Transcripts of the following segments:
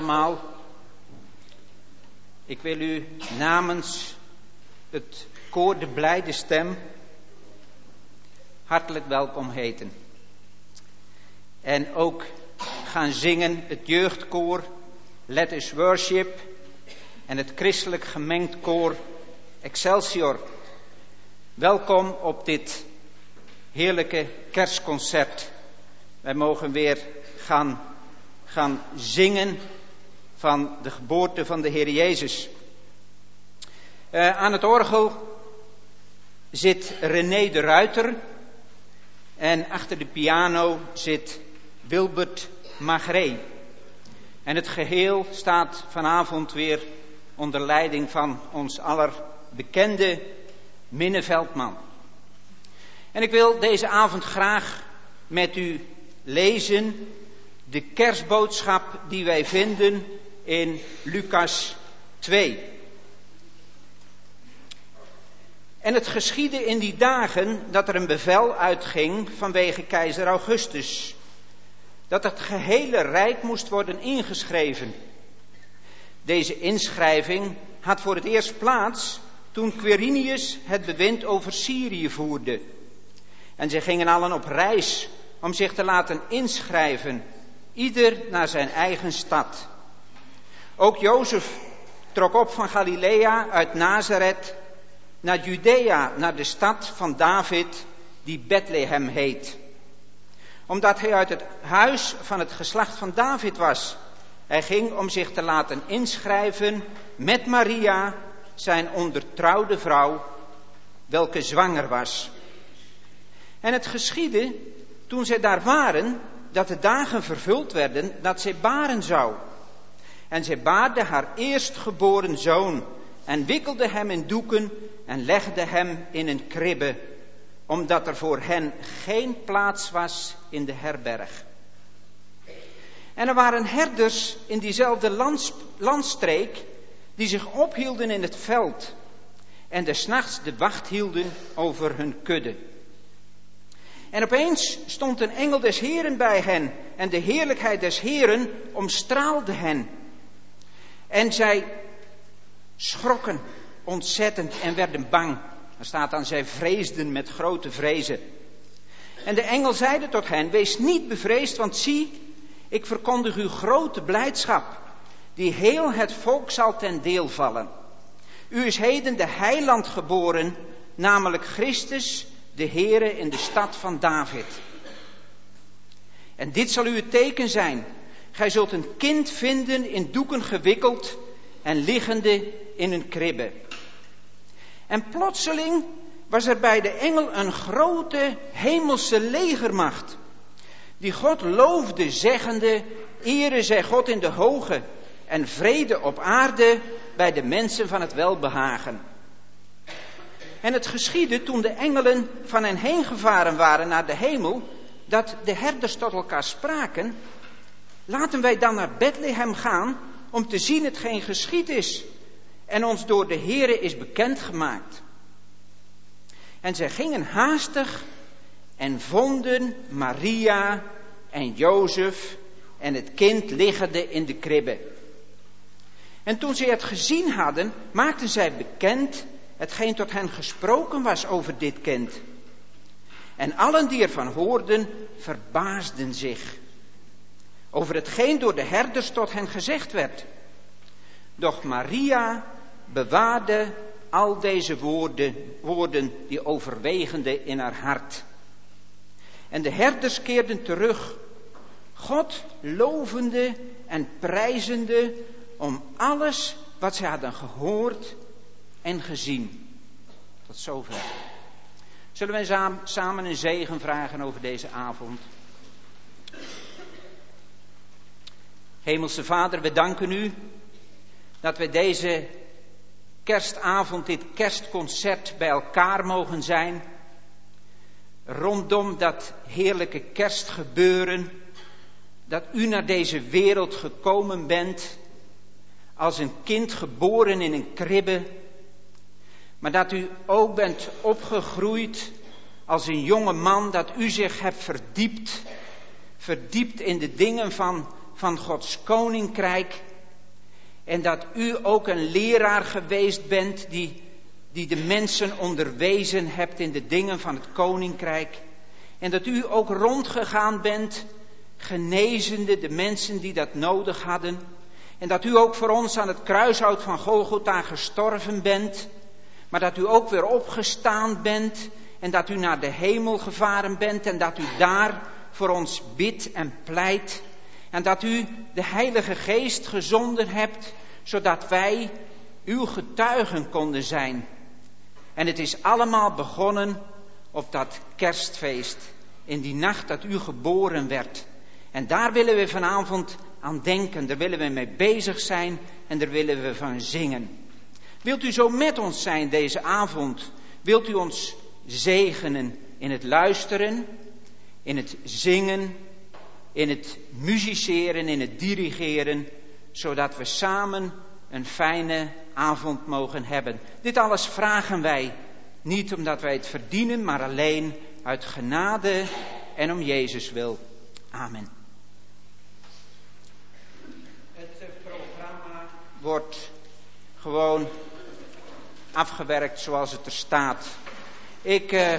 Allemaal. Ik wil u namens het koor De Blijde Stem hartelijk welkom heten. En ook gaan zingen het jeugdkoor Let Us Worship en het christelijk gemengd koor Excelsior. Welkom op dit heerlijke kerstconcert. Wij mogen weer gaan, gaan zingen van de geboorte van de Heer Jezus. Uh, aan het orgel zit René de Ruiter en achter de piano zit Wilbert Magré. En het geheel staat vanavond weer onder leiding van ons aller bekende Minne Veldman. En ik wil deze avond graag met u lezen de kerstboodschap die wij vinden in Lucas 2. En het geschiedde in die dagen dat er een bevel uitging vanwege keizer Augustus, dat het gehele rijk moest worden ingeschreven. Deze inschrijving had voor het eerst plaats toen Quirinius het bewind over Syrië voerde. En zij gingen allen op reis om zich te laten inschrijven, ieder naar zijn eigen stad. Ook Jozef trok op van Galilea uit Nazareth naar Judea, naar de stad van David, die Bethlehem heet. Omdat hij uit het huis van het geslacht van David was. Hij ging om zich te laten inschrijven met Maria, zijn ondertrouwde vrouw, welke zwanger was. En het geschiedde toen zij daar waren, dat de dagen vervuld werden dat zij baren zou. En zij baarde haar eerstgeboren zoon en wikkelde hem in doeken en legde hem in een kribbe, omdat er voor hen geen plaats was in de herberg. En er waren herders in diezelfde landstreek die zich ophielden in het veld en des nachts de wacht hielden over hun kudde. En opeens stond een engel des Heren bij hen en de heerlijkheid des Heren omstraalde hen. En zij schrokken ontzettend en werden bang. Er staat dan, zij vreesden met grote vrezen. En de engel zeide tot hen, wees niet bevreesd, want zie, ik verkondig u grote blijdschap, die heel het volk zal ten deel vallen. U is heden de heiland geboren, namelijk Christus, de Heere in de stad van David. En dit zal u het teken zijn. Gij zult een kind vinden in doeken gewikkeld en liggende in een kribbe. En plotseling was er bij de engel een grote hemelse legermacht, die God loofde, zeggende, ere zij God in de hoge en vrede op aarde bij de mensen van het welbehagen. En het geschiedde toen de engelen van hen heen gevaren waren naar de hemel, dat de herders tot elkaar spraken, laten wij dan naar Bethlehem gaan om te zien hetgeen geschied is en ons door de Heere is bekendgemaakt. En zij gingen haastig en vonden Maria en Jozef en het kind liggende in de kribbe. En toen zij het gezien hadden, maakten zij bekend hetgeen tot hen gesproken was over dit kind. En allen die ervan hoorden, verbaasden zich over hetgeen door de herders tot hen gezegd werd. Doch Maria bewaarde al deze woorden, woorden die overwegende in haar hart. En de herders keerden terug, God lovende en prijzende om alles wat zij hadden gehoord en gezien. Tot zover. Zullen wij samen een zegen vragen over deze avond? Hemelse Vader, we danken u dat we deze kerstavond, dit kerstconcert bij elkaar mogen zijn. Rondom dat heerlijke kerstgebeuren, dat u naar deze wereld gekomen bent, als een kind geboren in een kribbe, maar dat u ook bent opgegroeid als een jonge man, dat u zich hebt verdiept, verdiept in de dingen van, van Gods koninkrijk. En dat u ook een leraar geweest bent die, die de mensen onderwezen hebt in de dingen van het koninkrijk. En dat u ook rondgegaan bent, genezende de mensen die dat nodig hadden. En dat u ook voor ons aan het kruishout van Golgotha gestorven bent. Maar dat u ook weer opgestaan bent. En dat u naar de hemel gevaren bent. En dat u daar voor ons bidt en pleit. En dat u de Heilige Geest gezonden hebt. Zodat wij uw getuigen konden zijn. En het is allemaal begonnen op dat kerstfeest. In die nacht dat u geboren werd. En daar willen we vanavond aan denken, daar willen we mee bezig zijn en daar willen we van zingen. Wilt u zo met ons zijn deze avond? Wilt u ons zegenen in het luisteren, in het zingen, in het musiceren, in het dirigeren, zodat we samen een fijne avond mogen hebben. Dit alles vragen wij niet omdat wij het verdienen, maar alleen uit genade en om Jezus wil. Amen. wordt gewoon afgewerkt zoals het er staat. Ik, uh,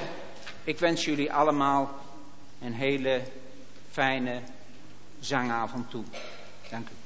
ik wens jullie allemaal een hele fijne zangavond toe. Dank u.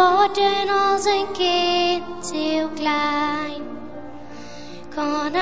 worden als een kind heel klein. Kan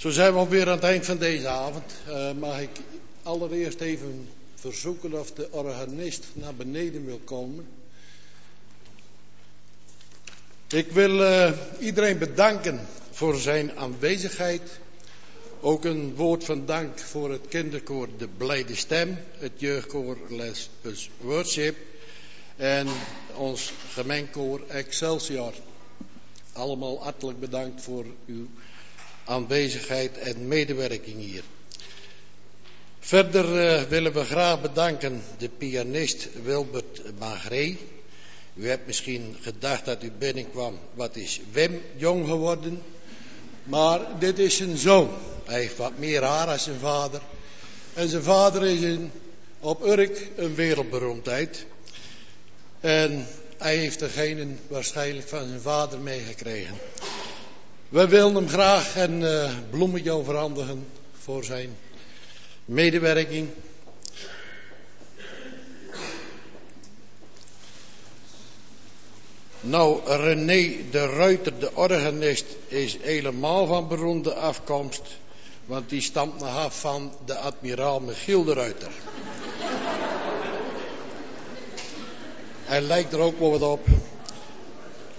Zo zijn we alweer aan het eind van deze avond. Uh, mag ik allereerst even verzoeken of de organist naar beneden wil komen. Ik wil uh, iedereen bedanken voor zijn aanwezigheid. Ook een woord van dank voor het kinderkoor De Blijde Stem, het jeugdkoor Les Worship en ons gemeenkoor Excelsior. Allemaal hartelijk bedankt voor uw aanwezigheid en medewerking hier. Verder uh, willen we graag bedanken de pianist Wilbert Magree. U hebt misschien gedacht dat u binnenkwam, wat is Wim jong geworden? Maar dit is zijn zoon. Hij heeft wat meer haar dan zijn vader. En zijn vader is in, op Urk een wereldberoemdheid. En hij heeft degene waarschijnlijk van zijn vader meegekregen. We willen hem graag een uh, bloemetje overhandigen voor zijn medewerking. Nou, René de Ruiter, de organist, is helemaal van beroemde afkomst. Want die stamt nog af van de admiraal Michiel de Ruiter. Hij lijkt er ook wel wat op.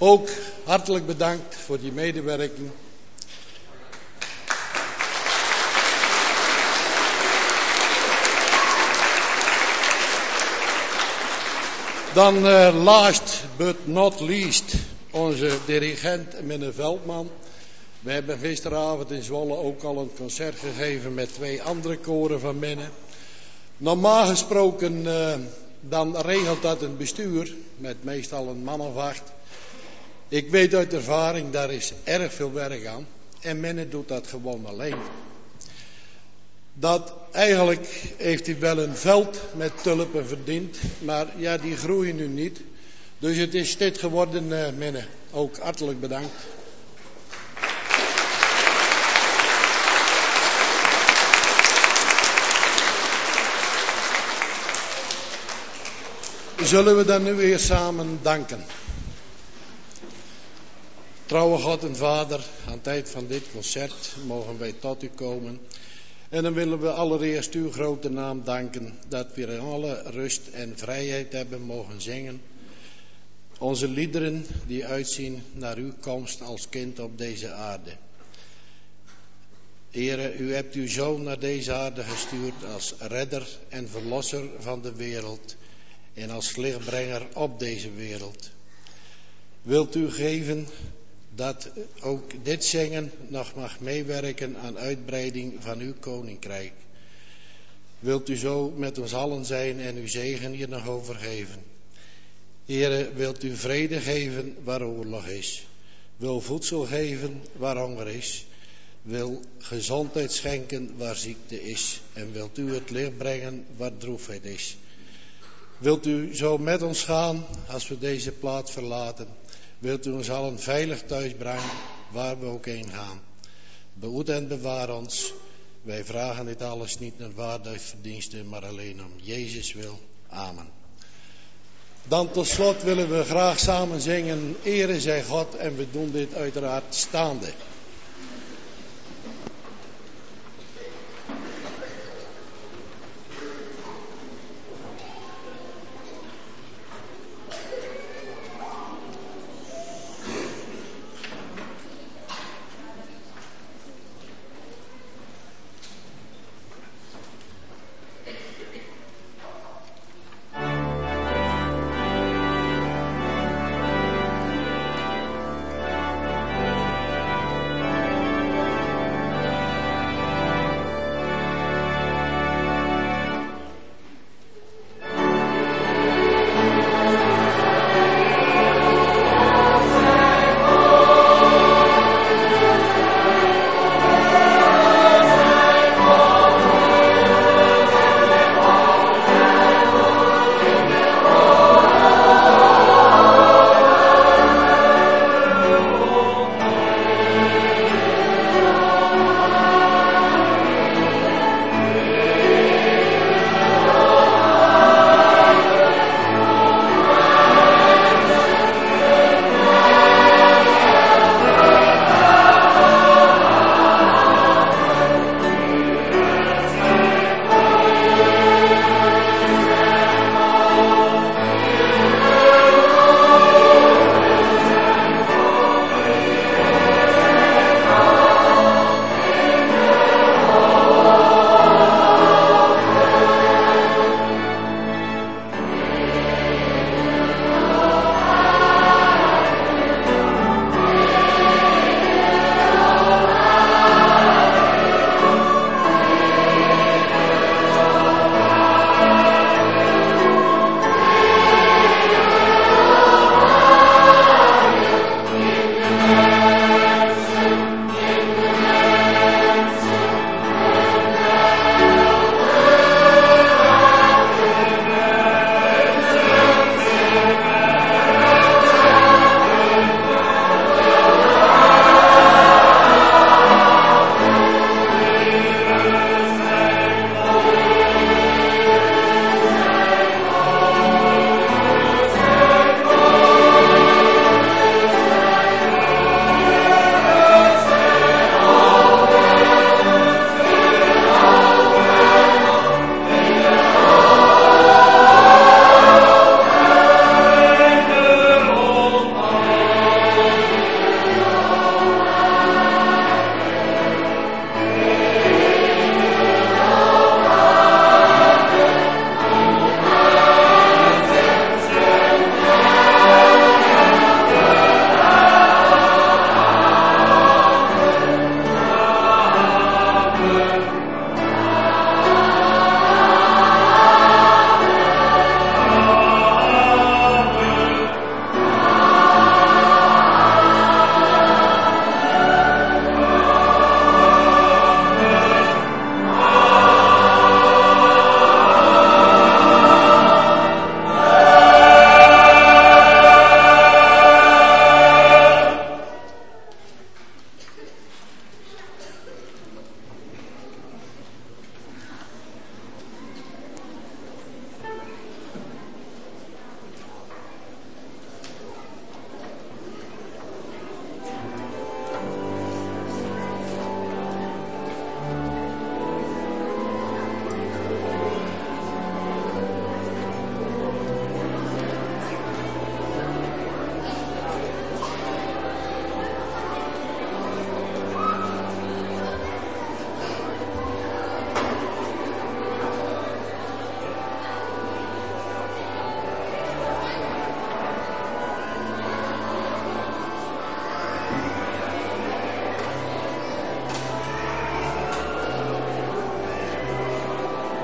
Ook hartelijk bedankt voor die medewerking. Dan uh, last but not least onze dirigent meneer Veldman. We hebben gisteravond in Zwolle ook al een concert gegeven met twee andere koren van Mennen. Normaal gesproken uh, dan regelt dat een bestuur met meestal een man of acht. Ik weet uit ervaring, daar is erg veel werk aan. En Mennen doet dat gewoon alleen. Dat eigenlijk heeft hij wel een veld met tulpen verdiend. Maar ja, die groeien nu niet. Dus het is dit geworden, uh, Menne. Ook hartelijk bedankt. Zullen we dan nu weer samen danken? Trouwe God en Vader, aan tijd van dit concert mogen wij tot u komen. En dan willen we allereerst uw grote naam danken dat we in alle rust en vrijheid hebben mogen zingen. Onze liederen die uitzien naar uw komst als kind op deze aarde. Here, u hebt uw zoon naar deze aarde gestuurd als redder en verlosser van de wereld en als lichtbrenger op deze wereld. Wilt u geven dat ook dit zingen nog mag meewerken aan uitbreiding van uw koninkrijk. Wilt u zo met ons allen zijn en uw zegen hier nog overgeven. Here, wilt u vrede geven waar oorlog is. Wil voedsel geven waar honger is. Wil gezondheid schenken waar ziekte is. En wilt u het licht brengen waar droefheid is. Wilt u zo met ons gaan als we deze plaats verlaten. Wilt u ons allen veilig thuis brengen, waar we ook heen gaan. Behoed en bewaar ons. Wij vragen dit alles niet naar waarde verdiensten, maar alleen om Jezus wil. Amen. Dan tot slot willen we graag samen zingen, Ere zij God, en we doen dit uiteraard staande.